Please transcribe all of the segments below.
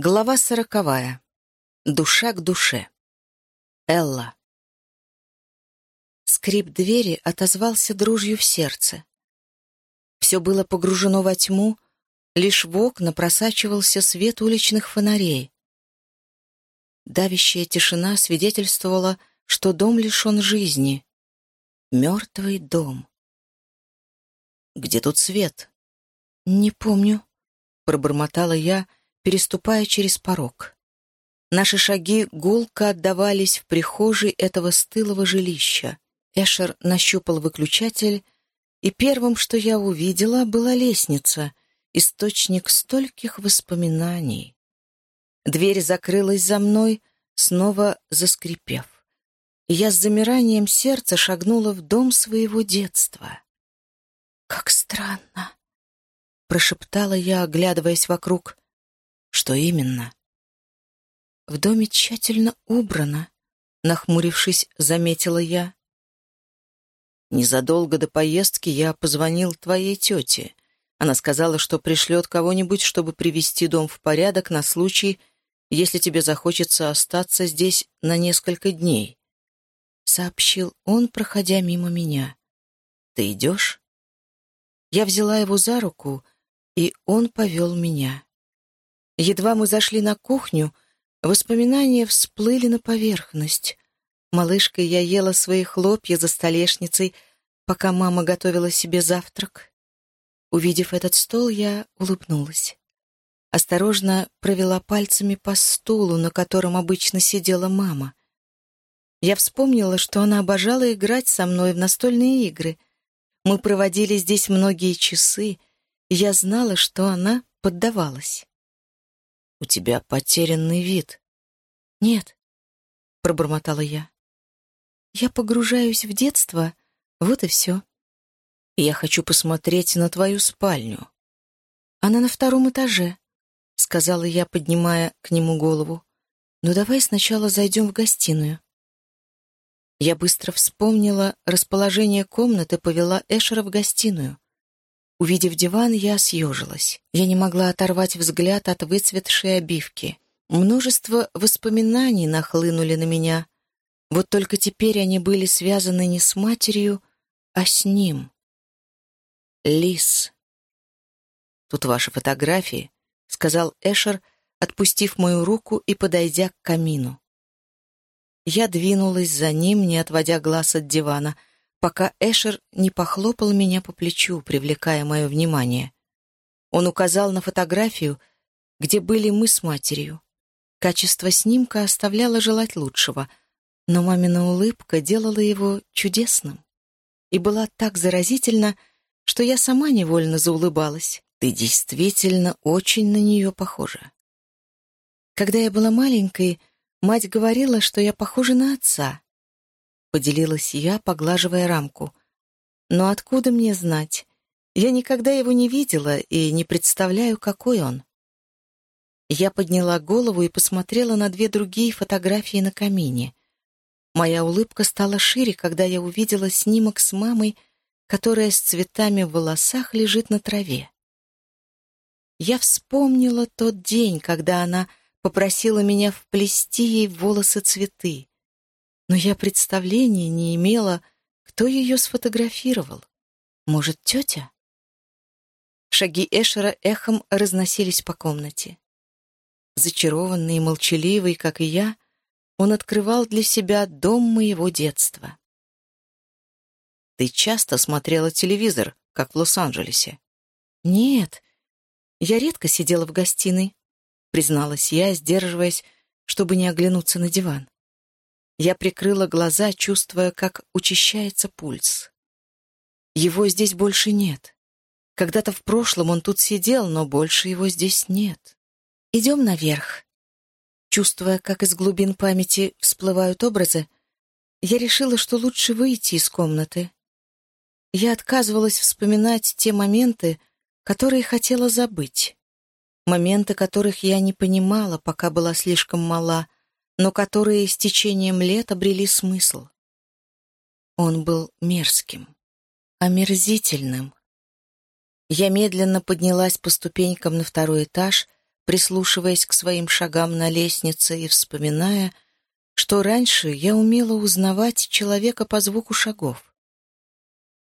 Глава сороковая. Душа к душе. Элла. Скрип двери отозвался дружью в сердце. Все было погружено во тьму, лишь в окна просачивался свет уличных фонарей. Давящая тишина свидетельствовала, что дом лишен жизни. Мертвый дом. «Где тут свет?» «Не помню», — пробормотала я, — переступая через порог. Наши шаги гулко отдавались в прихожей этого стылого жилища. Эшер нащупал выключатель, и первым, что я увидела, была лестница, источник стольких воспоминаний. Дверь закрылась за мной, снова заскрипев. Я с замиранием сердца шагнула в дом своего детства. «Как странно!» — прошептала я, оглядываясь вокруг. Что именно? В доме тщательно убрано, нахмурившись, заметила я. Незадолго до поездки я позвонил твоей тете. Она сказала, что пришлет кого-нибудь, чтобы привести дом в порядок на случай, если тебе захочется остаться здесь на несколько дней. Сообщил он, проходя мимо меня. Ты идешь? Я взяла его за руку, и он повел меня. Едва мы зашли на кухню, воспоминания всплыли на поверхность. Малышкой я ела свои хлопья за столешницей, пока мама готовила себе завтрак. Увидев этот стол, я улыбнулась. Осторожно провела пальцами по стулу, на котором обычно сидела мама. Я вспомнила, что она обожала играть со мной в настольные игры. Мы проводили здесь многие часы, и я знала, что она поддавалась. У тебя потерянный вид». «Нет», — пробормотала я. «Я погружаюсь в детство, вот и все». «Я хочу посмотреть на твою спальню». «Она на втором этаже», — сказала я, поднимая к нему голову. «Ну давай сначала зайдем в гостиную». Я быстро вспомнила расположение комнаты, повела Эшера в гостиную. Увидев диван, я съежилась. Я не могла оторвать взгляд от выцветшей обивки. Множество воспоминаний нахлынули на меня. Вот только теперь они были связаны не с матерью, а с ним. Лис. «Тут ваши фотографии», — сказал Эшер, отпустив мою руку и подойдя к камину. Я двинулась за ним, не отводя глаз от дивана — пока Эшер не похлопал меня по плечу, привлекая мое внимание. Он указал на фотографию, где были мы с матерью. Качество снимка оставляло желать лучшего, но мамина улыбка делала его чудесным и была так заразительна, что я сама невольно заулыбалась. Ты действительно очень на нее похожа. Когда я была маленькой, мать говорила, что я похожа на отца, — поделилась я, поглаживая рамку. «Но откуда мне знать? Я никогда его не видела и не представляю, какой он». Я подняла голову и посмотрела на две другие фотографии на камине. Моя улыбка стала шире, когда я увидела снимок с мамой, которая с цветами в волосах лежит на траве. Я вспомнила тот день, когда она попросила меня вплести ей в волосы цветы но я представления не имела, кто ее сфотографировал. Может, тетя? Шаги Эшера эхом разносились по комнате. Зачарованный и молчаливый, как и я, он открывал для себя дом моего детства. «Ты часто смотрела телевизор, как в Лос-Анджелесе?» «Нет, я редко сидела в гостиной», — призналась я, сдерживаясь, чтобы не оглянуться на диван. Я прикрыла глаза, чувствуя, как учащается пульс. Его здесь больше нет. Когда-то в прошлом он тут сидел, но больше его здесь нет. Идем наверх. Чувствуя, как из глубин памяти всплывают образы, я решила, что лучше выйти из комнаты. Я отказывалась вспоминать те моменты, которые хотела забыть. Моменты, которых я не понимала, пока была слишком мала — но которые с течением лет обрели смысл. Он был мерзким, омерзительным. Я медленно поднялась по ступенькам на второй этаж, прислушиваясь к своим шагам на лестнице и вспоминая, что раньше я умела узнавать человека по звуку шагов.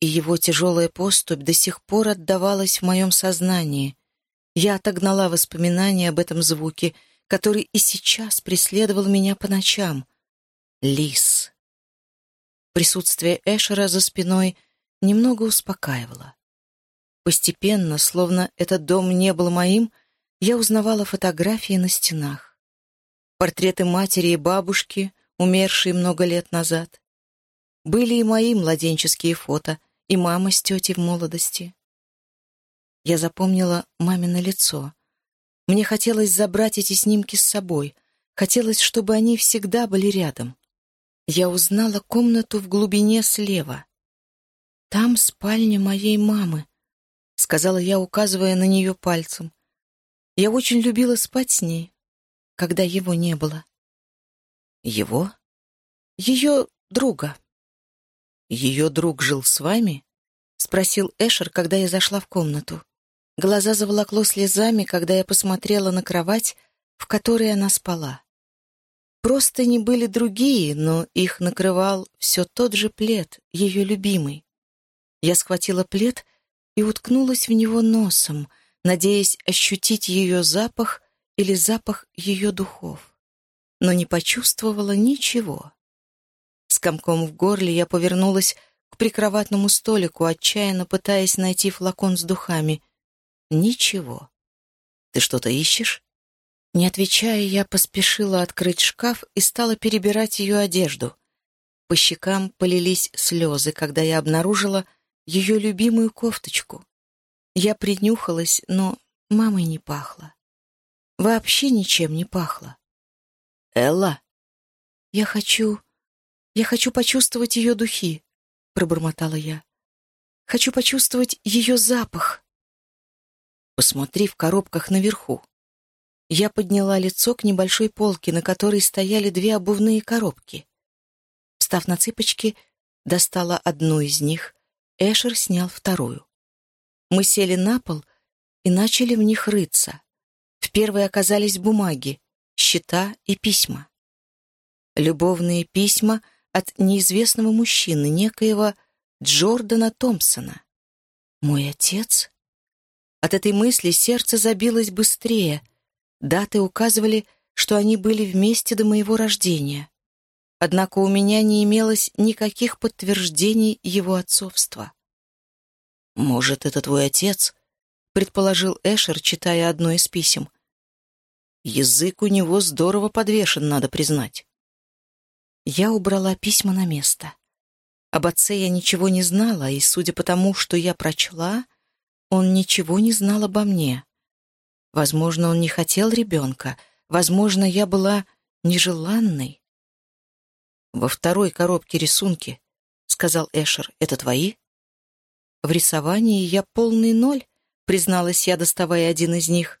И его тяжелая поступь до сих пор отдавалась в моем сознании. Я отогнала воспоминания об этом звуке, который и сейчас преследовал меня по ночам. Лис. Присутствие Эшера за спиной немного успокаивало. Постепенно, словно этот дом не был моим, я узнавала фотографии на стенах. Портреты матери и бабушки, умершие много лет назад. Были и мои младенческие фото, и мама с тетей в молодости. Я запомнила мамино лицо. Мне хотелось забрать эти снимки с собой. Хотелось, чтобы они всегда были рядом. Я узнала комнату в глубине слева. «Там спальня моей мамы», — сказала я, указывая на нее пальцем. Я очень любила спать с ней, когда его не было. Его? Ее друга. Ее друг жил с вами? Спросил Эшер, когда я зашла в комнату. Глаза заволокло слезами, когда я посмотрела на кровать, в которой она спала. Просто не были другие, но их накрывал все тот же плед, ее любимый. Я схватила плед и уткнулась в него носом, надеясь ощутить ее запах или запах ее духов, но не почувствовала ничего. С комком в горле я повернулась к прикроватному столику, отчаянно пытаясь найти флакон с духами. Ничего. «Ты что-то ищешь?» Не отвечая, я поспешила открыть шкаф и стала перебирать ее одежду. По щекам полились слезы, когда я обнаружила ее любимую кофточку. Я принюхалась, но мамой не пахло. Вообще ничем не пахло. «Элла?» «Я хочу... Я хочу почувствовать ее духи», — пробормотала я. «Хочу почувствовать ее запах». «Посмотри в коробках наверху». Я подняла лицо к небольшой полке, на которой стояли две обувные коробки. Встав на цыпочки, достала одну из них, Эшер снял вторую. Мы сели на пол и начали в них рыться. В первой оказались бумаги, счета и письма. Любовные письма от неизвестного мужчины, некоего Джордана Томпсона. Мой отец? От этой мысли сердце забилось быстрее. Даты указывали, что они были вместе до моего рождения. Однако у меня не имелось никаких подтверждений его отцовства. «Может, это твой отец?» — предположил Эшер, читая одно из писем. «Язык у него здорово подвешен, надо признать». Я убрала письма на место. Об отце я ничего не знала, и, судя по тому, что я прочла, он ничего не знал обо мне. Возможно, он не хотел ребенка, возможно, я была нежеланной. «Во второй коробке рисунки», — сказал Эшер, — «это твои?» В рисовании я полный ноль, призналась я, доставая один из них.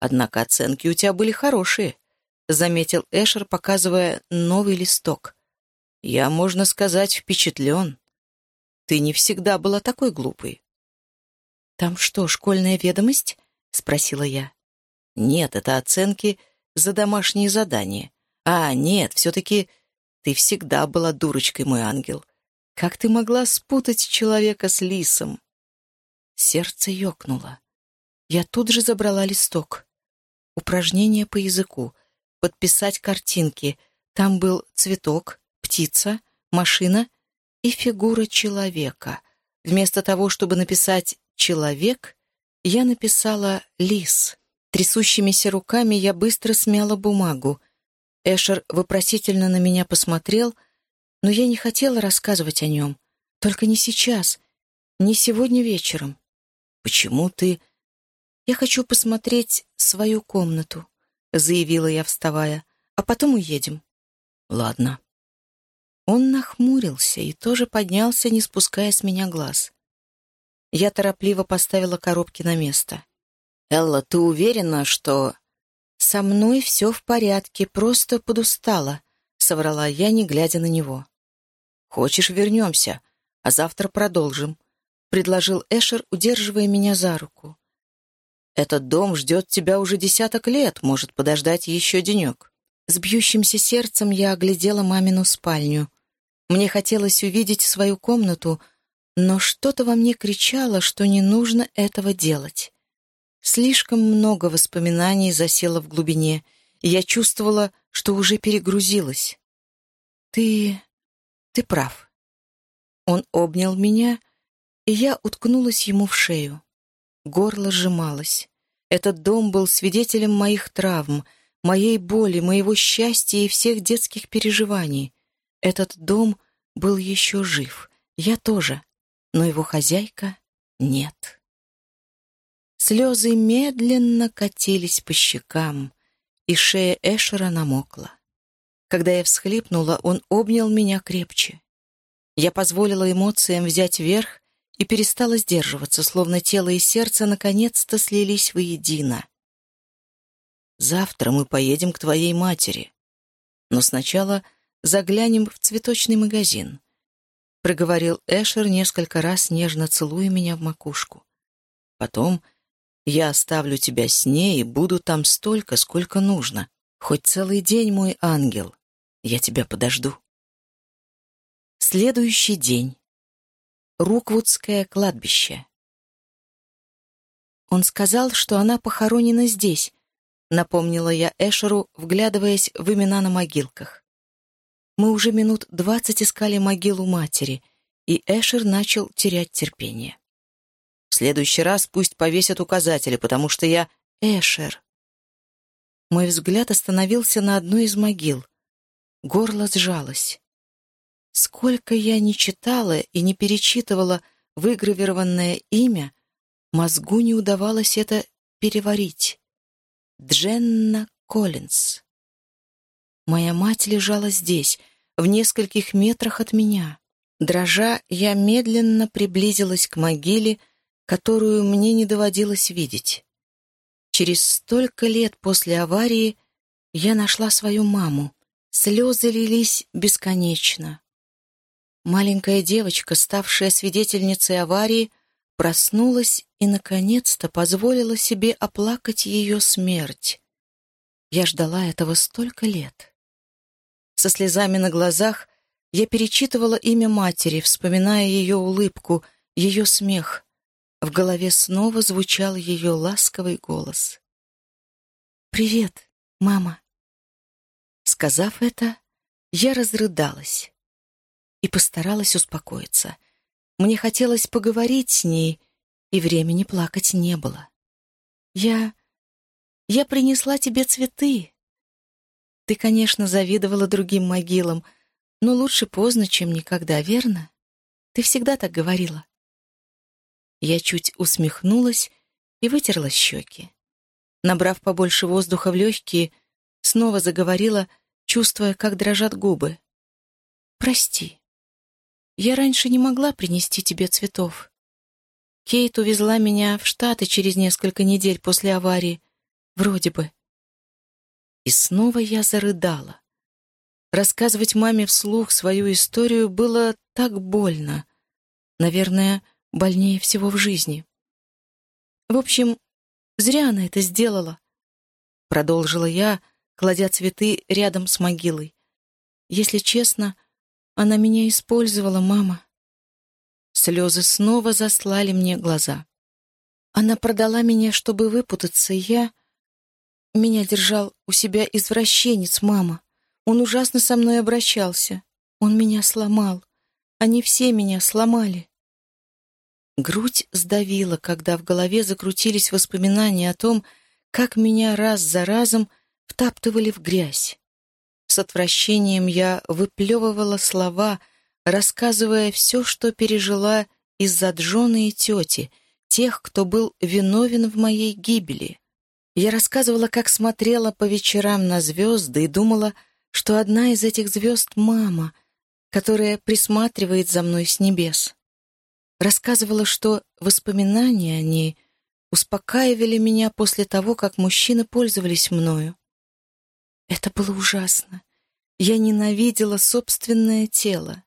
Однако оценки у тебя были хорошие, заметил Эшер, показывая новый листок. Я, можно сказать, впечатлен. Ты не всегда была такой глупой. «Там что, школьная ведомость?» — спросила я. «Нет, это оценки за домашние задания. А, нет, все-таки ты всегда была дурочкой, мой ангел. Как ты могла спутать человека с лисом? Сердце ёкнуло. Я тут же забрала листок. Упражнение по языку. Подписать картинки. Там был цветок, птица, машина и фигура человека. Вместо того, чтобы написать «человек», я написала «лис». Трясущимися руками я быстро смяла бумагу. Эшер вопросительно на меня посмотрел — но я не хотела рассказывать о нем. Только не сейчас, не сегодня вечером. Почему ты... Я хочу посмотреть свою комнату, заявила я, вставая, а потом уедем. Ладно. Он нахмурился и тоже поднялся, не спуская с меня глаз. Я торопливо поставила коробки на место. «Элла, ты уверена, что...» «Со мной все в порядке, просто подустала», — соврала я, не глядя на него. «Хочешь, вернемся, а завтра продолжим», — предложил Эшер, удерживая меня за руку. Этот дом ждет тебя уже десяток лет, может подождать еще денек». С бьющимся сердцем я оглядела мамину спальню. Мне хотелось увидеть свою комнату, но что-то во мне кричало, что не нужно этого делать. Слишком много воспоминаний засело в глубине, и я чувствовала, что уже перегрузилась. «Ты... ты прав». Он обнял меня, и я уткнулась ему в шею. Горло сжималось. Этот дом был свидетелем моих травм, моей боли, моего счастья и всех детских переживаний. Этот дом был еще жив, я тоже, но его хозяйка — нет. Слезы медленно катились по щекам, и шея Эшера намокла. Когда я всхлипнула, он обнял меня крепче. Я позволила эмоциям взять верх и перестала сдерживаться, словно тело и сердце наконец-то слились воедино. «Завтра мы поедем к твоей матери, но сначала заглянем в цветочный магазин», — проговорил Эшер несколько раз, нежно целуя меня в макушку. «Потом я оставлю тебя с ней и буду там столько, сколько нужно. Хоть целый день, мой ангел. Я тебя подожду. Следующий день. Руквудское кладбище. Он сказал, что она похоронена здесь, напомнила я Эшеру, вглядываясь в имена на могилках. Мы уже минут двадцать искали могилу матери, и Эшер начал терять терпение. В следующий раз пусть повесят указатели, потому что я Эшер. Мой взгляд остановился на одной из могил. Горло сжалось. Сколько я не читала и не перечитывала выгравированное имя, мозгу не удавалось это переварить. Дженна Коллинз. Моя мать лежала здесь, в нескольких метрах от меня. Дрожа, я медленно приблизилась к могиле, которую мне не доводилось видеть. Через столько лет после аварии я нашла свою маму. Слезы лились бесконечно. Маленькая девочка, ставшая свидетельницей аварии, проснулась и, наконец-то, позволила себе оплакать ее смерть. Я ждала этого столько лет. Со слезами на глазах я перечитывала имя матери, вспоминая ее улыбку, ее смех. В голове снова звучал ее ласковый голос. «Привет, мама!» Сказав это, я разрыдалась и постаралась успокоиться. Мне хотелось поговорить с ней, и времени плакать не было. «Я... я принесла тебе цветы!» Ты, конечно, завидовала другим могилам, но лучше поздно, чем никогда, верно? Ты всегда так говорила. Я чуть усмехнулась и вытерла щеки. Набрав побольше воздуха в легкие, снова заговорила, чувствуя, как дрожат губы. «Прости. Я раньше не могла принести тебе цветов. Кейт увезла меня в Штаты через несколько недель после аварии. Вроде бы. И снова я зарыдала. Рассказывать маме вслух свою историю было так больно. Наверное, больнее всего в жизни. В общем, зря она это сделала, продолжила я, кладя цветы рядом с могилой. Если честно, она меня использовала, мама. Слезы снова заслали мне глаза. Она продала меня, чтобы выпутаться, и я... Меня держал у себя извращенец, мама. Он ужасно со мной обращался. Он меня сломал. Они все меня сломали. Грудь сдавила, когда в голове закрутились воспоминания о том, как меня раз за разом втаптывали в грязь. С отвращением я выплевывала слова, рассказывая все, что пережила из-за Джона и тети, тех, кто был виновен в моей гибели. Я рассказывала, как смотрела по вечерам на звезды и думала, что одна из этих звезд — мама, которая присматривает за мной с небес. Рассказывала, что воспоминания о ней успокаивали меня после того, как мужчины пользовались мною. Это было ужасно. Я ненавидела собственное тело.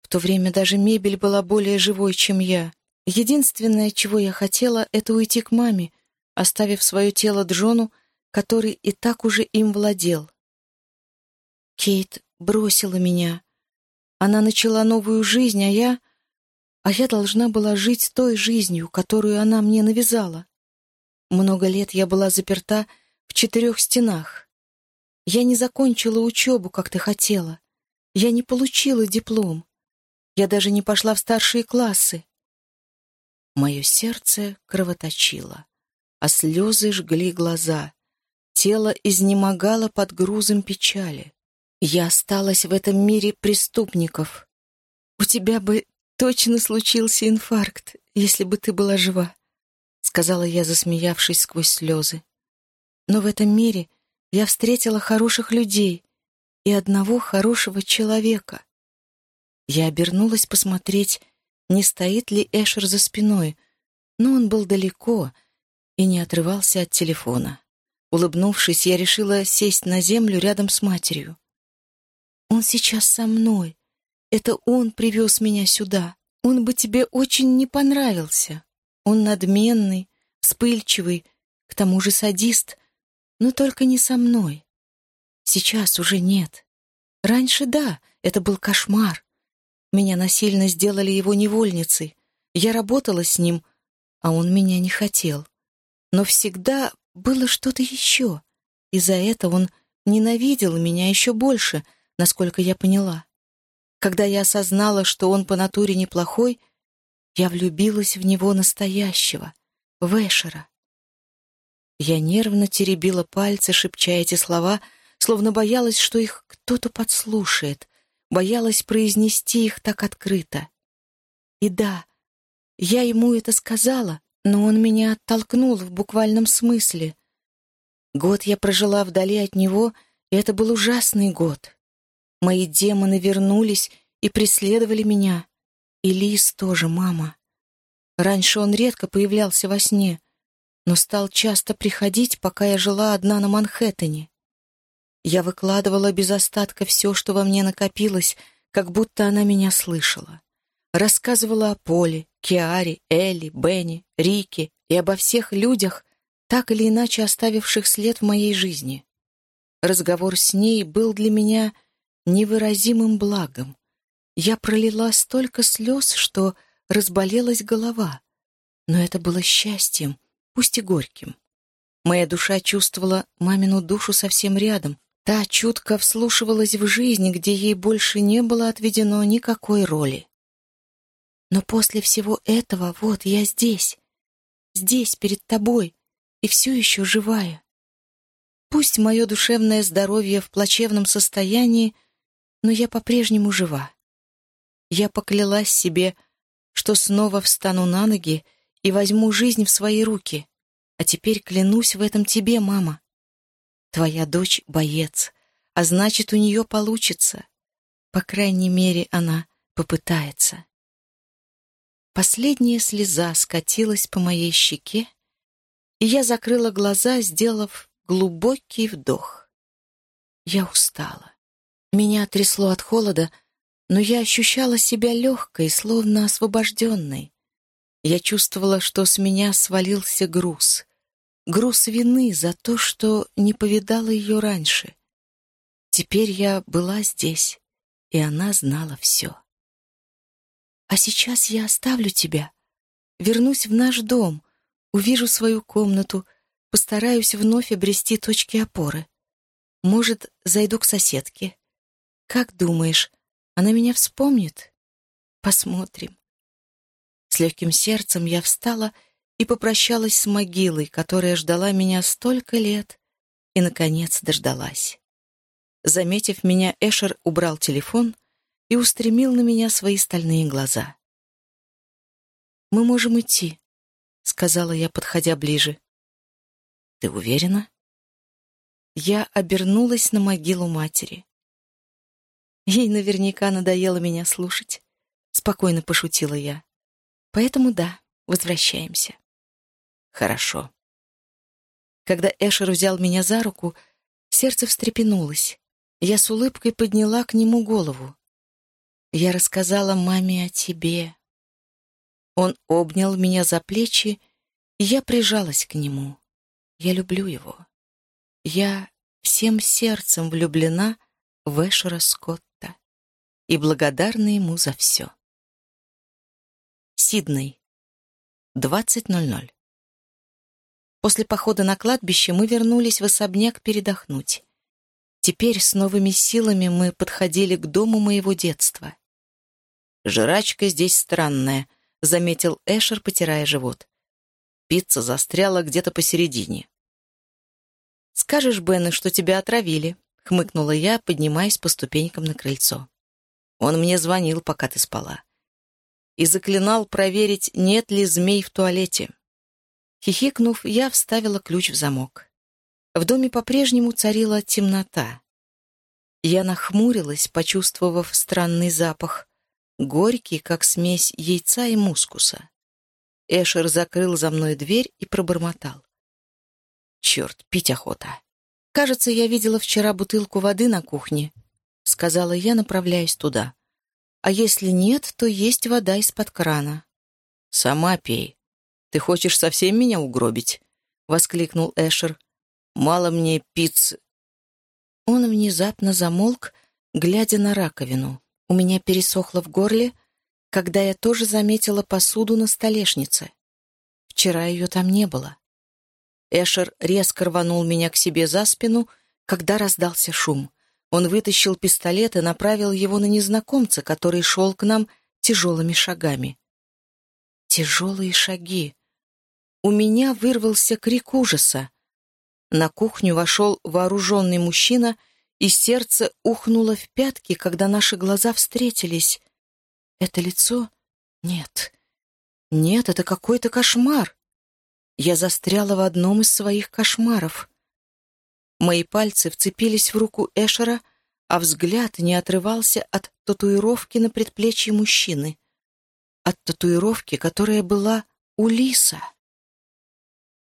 В то время даже мебель была более живой, чем я. Единственное, чего я хотела, это уйти к маме, оставив свое тело Джону, который и так уже им владел. Кейт бросила меня. Она начала новую жизнь, а я... А я должна была жить той жизнью, которую она мне навязала. Много лет я была заперта в четырех стенах. Я не закончила учебу, как ты хотела. Я не получила диплом. Я даже не пошла в старшие классы. Мое сердце кровоточило, а слезы жгли глаза. Тело изнемогало под грузом печали. Я осталась в этом мире преступников. У тебя бы точно случился инфаркт, если бы ты была жива, сказала я, засмеявшись сквозь слезы. Но в этом мире я встретила хороших людей и одного хорошего человека. Я обернулась посмотреть, не стоит ли Эшер за спиной, но он был далеко и не отрывался от телефона. Улыбнувшись, я решила сесть на землю рядом с матерью. «Он сейчас со мной. Это он привез меня сюда. Он бы тебе очень не понравился. Он надменный, вспыльчивый, к тому же садист, но только не со мной. Сейчас уже нет. Раньше да, это был кошмар. Меня насильно сделали его невольницей. Я работала с ним, а он меня не хотел. Но всегда было что-то еще, и за это он ненавидел меня еще больше, насколько я поняла. Когда я осознала, что он по натуре неплохой, я влюбилась в него настоящего, в Эшера. Я нервно теребила пальцы, шепча эти слова, словно боялась, что их кто-то подслушает, боялась произнести их так открыто. И да, я ему это сказала, но он меня оттолкнул в буквальном смысле. Год я прожила вдали от него, и это был ужасный год. Мои демоны вернулись и преследовали меня. И Лис тоже, мама. Раньше он редко появлялся во сне, но стал часто приходить, пока я жила одна на Манхэттене. Я выкладывала без остатка все, что во мне накопилось, как будто она меня слышала. Рассказывала о Поле, Киаре, Элли, Бенни, Рике и обо всех людях, так или иначе оставивших след в моей жизни. Разговор с ней был для меня невыразимым благом. Я пролила столько слез, что разболелась голова. Но это было счастьем, пусть и горьким. Моя душа чувствовала мамину душу совсем рядом, Та чутко вслушивалась в жизнь, где ей больше не было отведено никакой роли. Но после всего этого вот я здесь, здесь, перед тобой, и все еще живая. Пусть мое душевное здоровье в плачевном состоянии, но я по-прежнему жива. Я поклялась себе, что снова встану на ноги и возьму жизнь в свои руки, а теперь клянусь в этом тебе, мама. Твоя дочь — боец, а значит, у нее получится. По крайней мере, она попытается. Последняя слеза скатилась по моей щеке, и я закрыла глаза, сделав глубокий вдох. Я устала. Меня трясло от холода, но я ощущала себя легкой, словно освобожденной. Я чувствовала, что с меня свалился груз груз вины за то, что не повидала ее раньше. Теперь я была здесь, и она знала все. А сейчас я оставлю тебя, вернусь в наш дом, увижу свою комнату, постараюсь вновь обрести точки опоры. Может, зайду к соседке. Как думаешь, она меня вспомнит? Посмотрим. С легким сердцем я встала и попрощалась с могилой, которая ждала меня столько лет и, наконец, дождалась. Заметив меня, Эшер убрал телефон и устремил на меня свои стальные глаза. «Мы можем идти», — сказала я, подходя ближе. «Ты уверена?» Я обернулась на могилу матери. Ей наверняка надоело меня слушать. Спокойно пошутила я. Поэтому да, возвращаемся. Хорошо. Когда Эшер взял меня за руку, сердце встрепенулось. Я с улыбкой подняла к нему голову. Я рассказала маме о тебе. Он обнял меня за плечи, и я прижалась к нему. Я люблю его. Я всем сердцем влюблена в Эшера Скотта и благодарна ему за все. Сидней. 20.00. После похода на кладбище мы вернулись в особняк передохнуть. Теперь с новыми силами мы подходили к дому моего детства. «Жрачка здесь странная», — заметил Эшер, потирая живот. Пицца застряла где-то посередине. «Скажешь, Бену, что тебя отравили», — хмыкнула я, поднимаясь по ступенькам на крыльцо. «Он мне звонил, пока ты спала. И заклинал проверить, нет ли змей в туалете». Хихикнув, я вставила ключ в замок. В доме по-прежнему царила темнота. Я нахмурилась, почувствовав странный запах, горький, как смесь яйца и мускуса. Эшер закрыл за мной дверь и пробормотал. «Черт, пить охота!» «Кажется, я видела вчера бутылку воды на кухне», — сказала я, направляясь туда. «А если нет, то есть вода из-под крана». «Сама пей. Ты хочешь совсем меня угробить?» — воскликнул Эшер. «Мало мне пиццы». Он внезапно замолк, глядя на раковину. У меня пересохло в горле, когда я тоже заметила посуду на столешнице. Вчера ее там не было. Эшер резко рванул меня к себе за спину, когда раздался шум. Он вытащил пистолет и направил его на незнакомца, который шел к нам тяжелыми шагами. Тяжелые шаги. У меня вырвался крик ужаса. На кухню вошел вооруженный мужчина, и сердце ухнуло в пятки, когда наши глаза встретились. Это лицо? Нет. Нет, это какой-то кошмар. Я застряла в одном из своих кошмаров. Мои пальцы вцепились в руку Эшера, а взгляд не отрывался от татуировки на предплечье мужчины. От татуировки, которая была у Лиса.